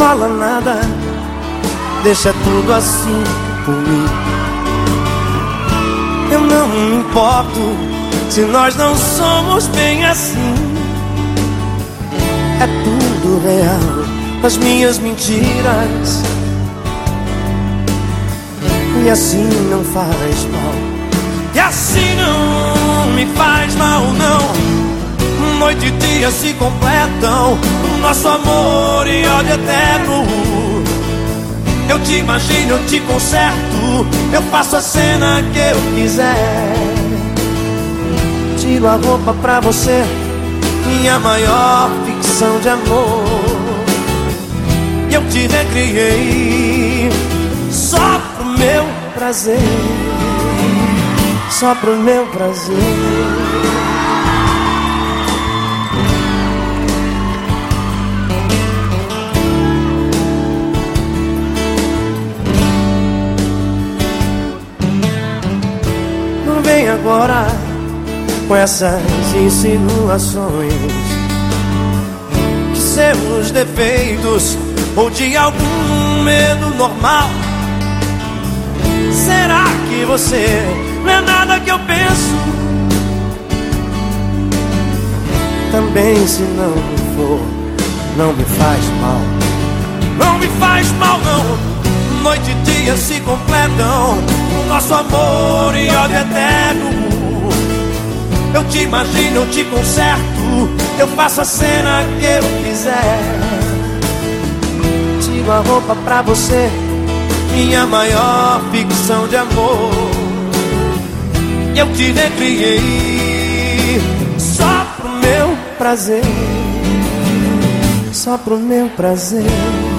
fala nada, deixa tudo assim por mim. Eu não me importo se nós não somos bem assim. É tudo real, as minhas mentiras. E assim não faz mal. E assim não me faz mal, não. Noite e dia se completam nosso amor e ódio eterno. Eu te imagino, eu te conserto, eu faço a cena que eu quiser. Tiro a roupa pra você, minha maior ficção de amor. Eu te recriei só pro meu prazer, só pro meu prazer. Com essas insinuações de seus defeitos ou de algum medo normal. Será que você não é nada que eu penso? Também se não for, não me faz mal. Não me faz mal não. Noite e dia se completam nosso amor e ódio eterno. Eu te imagino, eu te conserto, eu faço a cena que eu quiser. Tiro a roupa pra você, minha maior ficção de amor. Eu te recriei só pro meu prazer, só pro meu prazer.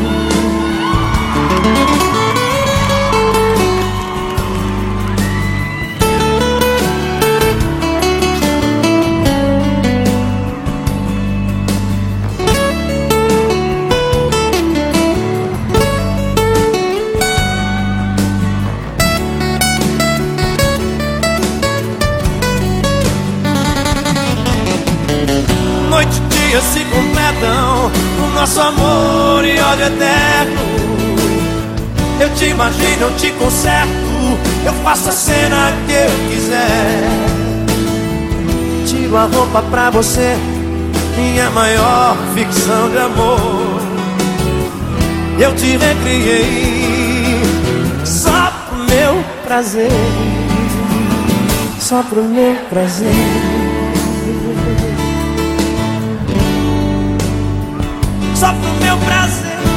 Noite e dia se completam O nosso amor e ódio eterno. Eu te imagino, eu te conserto. Eu faço a cena que eu quiser. Tiro a roupa pra você Minha maior ficção de amor. Eu te recriei Só pro meu prazer. Só pro meu prazer só pro meu prazer.